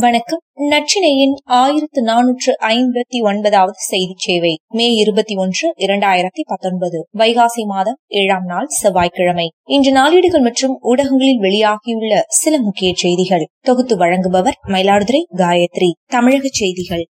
வணக்கம். நச்சினையின் ஆயிரத்து நானூற்று ஐம்பத்தி ஒன்பதாவது செய்தி சேவை மே இருபத்தி ஒன்று இரண்டாயிரத்தி பத்தொன்பது வைகாசி மாதம் ஏழாம் நாள் செவ்வாய்க்கிழமை. இன்று நாளேடுகள் மற்றும் ஊடகங்களில் வெளியாகியுள்ள சில முக்கிய செய்திகள். தொகுத்து வழங்குபவர் மயிலாடுதுறை காயத்ரி. தமிழக செய்திகள்.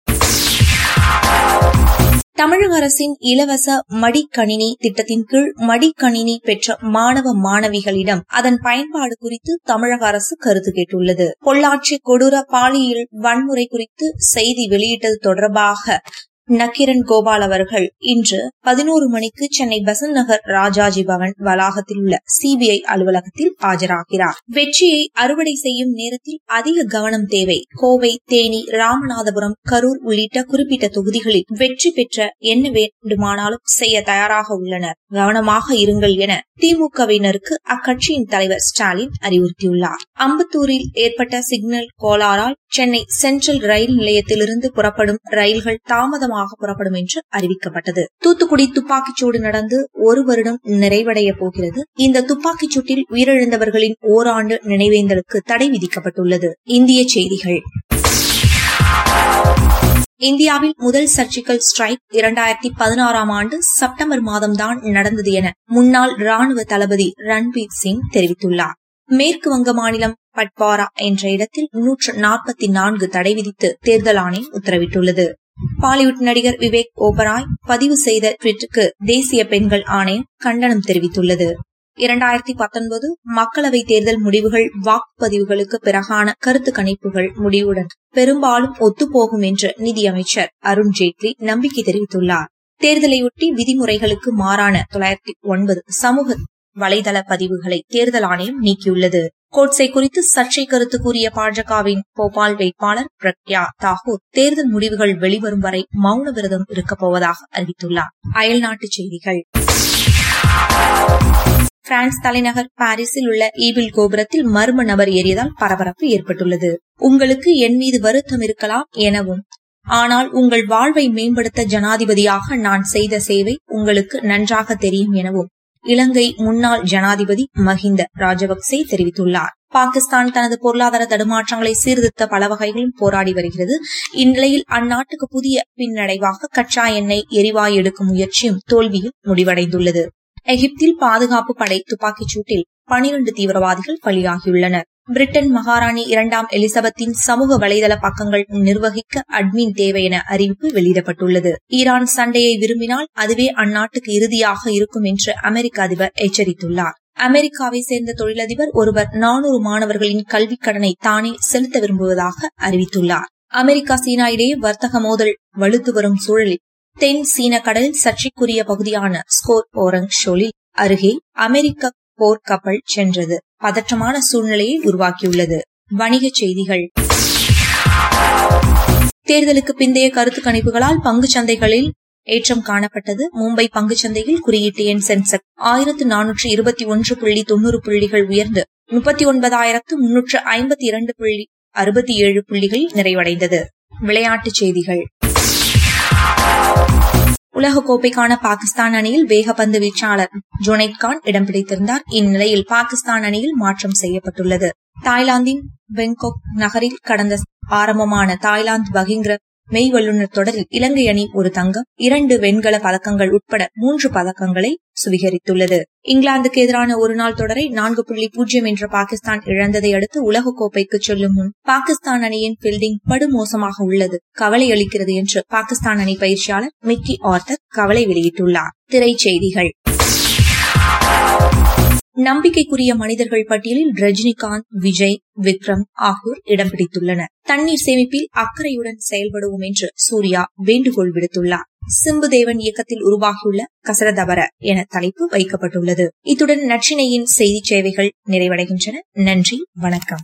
தமிழக அரசின் இலவச மடிக்கணினி திட்டத்தின் கீழ் மடிக்கணினி பெற்ற மாணவ மாணவிகளிடம் அதன் பயன்பாடு குறித்து தமிழக அரசு கருத்து கேட்டுள்ளது. பொள்ளாச்சி கொடூர பாலியல் வன்முறை குறித்து செய்தி வெளியிட்டது தொடர்பாக நக்கிரன் கோபால் அவர்கள் இன்று பதினோரு மணிக்கு சென்னை பெசன் நகர் ராஜாஜி பவன் வளாகத்தில் உள்ள சிபிஐ அலுவலகத்தில் ஆஜராகிறார். வெற்றியை அறுவடை செய்யும் நேரத்தில் அதிக கவனம் தேவை. கோவை தேனி ராமநாதபுரம் கரூர் உள்ளிட்ட குறிப்பிட்ட தொகுதிகளில் வெற்றி பெற்ற என்ன வேண்டுமானாலும் செய்ய தயாராக உள்ளனர். கவனமாக இருங்கள் என திமுகவினருக்கு அக்கட்சியின் தலைவர் ஸ்டாலின் அறிவுறுத்தியுள்ளார். அம்பத்தூரில் ஏற்பட்ட சிக்னல் கோளாறால் சென்னை சென்ட்ரல் ரயில் நிலையத்திலிருந்து புறப்படும் ரயில்கள் தாமதமாக புறப்படும் என்று அறிவிக்கப்பட்டது. தூத்துக்குடி துப்பாக்கிச்சூடு நடந்து ஒரு வருடம் நிறைவடைய போகிறது. இந்த துப்பாக்கிச் சூட்டில் உயிரிழந்தவர்களின் ஓராண்டு நினைவேந்தலுக்கு தடை விதிக்கப்பட்டுள்ளது. இந்திய செய்திகள். இந்தியாவில் முதல் சர்ஜிக்கல் ஸ்ட்ரைக் இரண்டாயிரத்தி பதினாறாம் ஆண்டு செப்டம்பர் மாதம்தான் நடந்தது என முன்னாள் ராணுவ தளபதி ரன்பீர் சிங் தெரிவித்துள்ளார். மேற்கு வங்க மாநிலம் பட்பாரா என்ற இடத்தில் நூற்று நாற்பத்தி நான்கு தடை விதித்து தேர்தல் ஆணையம் உத்தரவிட்டுள்ளது. பாலிவுட் நடிகர் விவேக் ஓபராய் பதிவு செய்த ட்விட்டுக்கு தேசிய பெண்கள் ஆணையம் கண்டனம் தெரிவித்துள்ளது. இரண்டாயிரத்தி பத்தொன்பது மக்களவை தேர்தல் முடிவுகள் வாக்குப்பதிவுகளுக்கு பிறகான கருத்து கணிப்புகள் முடிவுடன் பெரும்பாலும் ஒத்துப்போகும் என்று நிதியமைச்சர் அருண்ஜேட்லி நம்பிக்கை தெரிவித்துள்ளார். தேர்தலையொட்டி விதிமுறைகளுக்கு மாறான தொள்ளாயிரத்தி ஒன்பது சமூக வலைதள பதிவுகளை தேர்தல் ஆணையம் நீக்கியுள்ளது. கோட்ஸை குறித்து சர்ச்சை கருத்து கூறிய பாஜகவின் போபால் வேட்பாளர் பிரக்யா தாகூர் தேர்தல் முடிவுகள் வெளிவரும் வரை மௌன விரதம் இருக்கப் போவதாக அறிவித்துள்ளார். அயல்நாட்டுச் செய்திகள். பிரான்ஸ் தலைநகர் பாரிஸில் உள்ள ஈபிள் கோபுரத்தில் மர்ம நபர் ஏறியதால் பரபரப்பு ஏற்பட்டுள்ளது. உங்களுக்கு என் மீது வருத்தம் இருக்கலாம் எனவும் ஆனால் உங்கள் வாழ்வை மேம்படுத்த ஜனாதிபதியாக நான் செய்த சேவை உங்களுக்கு நன்றாக தெரியும் எனவும் இலங்கை முன்னாள் ஜனாதிபதி மஹிந்த ராஜபக்சே தெரிவித்துள்ளார். பாகிஸ்தான் தனது பொருளாதார தடுமாற்றங்களை சீர்திருத்த பல வகைகளும் போராடி வருகிறது. இந்நிலையில் அந்நாட்டுக்கு புதிய பின்னடைவாக கச்சா எண்ணெய் எரிவாயு எடுக்கும் முயற்சியும் தோல்வியில் முடிவடைந்துள்ளது. எகிப்தில் பாதுகாப்பு படை துப்பாக்கிச் சூட்டில் பனிரண்டு தீவிரவாதிகள் பலியாகியுள்ளனர். பிரிட்டன் மகாராணி இரண்டாம் எலிசபெத்தின் சமூக வலைதள பக்கங்கள் நிர்வகிக்க அட்மின் தேவை என அறிவிப்பு வெளியிடப்பட்டுள்ளது. ஈரான் சண்டையை விரும்பினால் அதுவே அந்நாட்டுக்கு இறுதியாக இருக்கும் என்று அமெரிக்க அதிபர் எச்சரித்துள்ளார். அமெரிக்காவை சேர்ந்த தொழிலதிபர் ஒருவர் நானூறு மாணவர்களின் கல்விக் கடனை தானே செலுத்த விரும்புவதாக அறிவித்துள்ளார். அமெரிக்கா சீனா இடையே வர்த்தக மோதல் வலுத்து வரும் சூழலில் தென் சீன கடலில் சர்ச்சைக்குரிய பகுதியான ஸ்கோர் ஓரங் ஷோலில் அருகே அமெரிக்க போர்க்கப்பல் சென்றது. பதற்றமான சூழ்நிலையை உருவாக்கியுள்ளது. வணிகச் செய்திகள். தேர்தலுக்கு பிந்தைய கருத்து கணிப்புகளால் பங்குச் சந்தைகளில் ஏற்றம் காணப்பட்டது. மும்பை பங்குச்சந்தையில் குறியீட்டு எண் சென்செக் ஆயிரத்து நானூற்று இருபத்தி ஒன்று புள்ளி தொன்னூறு புள்ளிகள் உயர்ந்து முப்பத்தி ஒன்பதாயிரத்து முன்னூற்று ஐம்பத்தி இரண்டு புள்ளி அறுபத்தி ஏழு புள்ளிகளில் நிறைவடைந்தது. விளையாட்டுச் செய்திகள். உலகக்கோப்பைக்கான பாகிஸ்தான் அணியில் வேகப்பந்து வீச்சாளர் ஜுனைத் கான் இடம் பிடித்திருந்தார். இந்நிலையில் பாகிஸ்தான் அணியில் மாற்றம் செய்யப்பட்டுள்ளது. தாய்லாந்தின் பெங்காக் நகரில் கடந்த ஆரம்பமான தாய்லாந்து பகிங்கிற மெய் வல்லுநர் தொடரில் இலங்கை அணி ஒரு தங்கம் இரண்டு வெண்கல பதக்கங்கள் உட்பட மூன்று பதக்கங்களை சுவீகரித்துள்ளது. இங்கிலாந்துக்கு எதிரான ஒருநாள் தொடரை நான்கு புள்ளி பூஜ்ஜியம் என்ற பாகிஸ்தான் இழந்ததை அடுத்து உலகக்கோப்பைக்கு செல்லும் முன் பாகிஸ்தான் அணியின் பீல்டிங் படுமோசமாக உள்ளது. கவலை அளிக்கிறது என்று பாகிஸ்தான் அணி பயிற்சியாளர் மிக்கி ஆர்த்தர் கவலை வெளியிட்டுள்ளார். திரைச்செய்திகள். நம்பிக்கைக்குரிய மனிதர்கள் பட்டியலில் ரஜினிகாந்த் விஜய் விக்ரம் ஆகியோர் இடம் பிடித்துள்ளனர் தண்ணீர் சேமிப்பில் அக்கறையுடன் செயல்படுவோம் என்று சூர்யா வேண்டுகோள் விடுத்துள்ளார். சிம்புதேவன் இயக்கத்தில் உருவாகியுள்ள கசரதபர என தலைப்பு வைக்கப்பட்டுள்ளது. இத்துடன் நற்றினையின் செய்தி சேவைகள் நிறைவடைகின்றன. நன்றி வணக்கம்.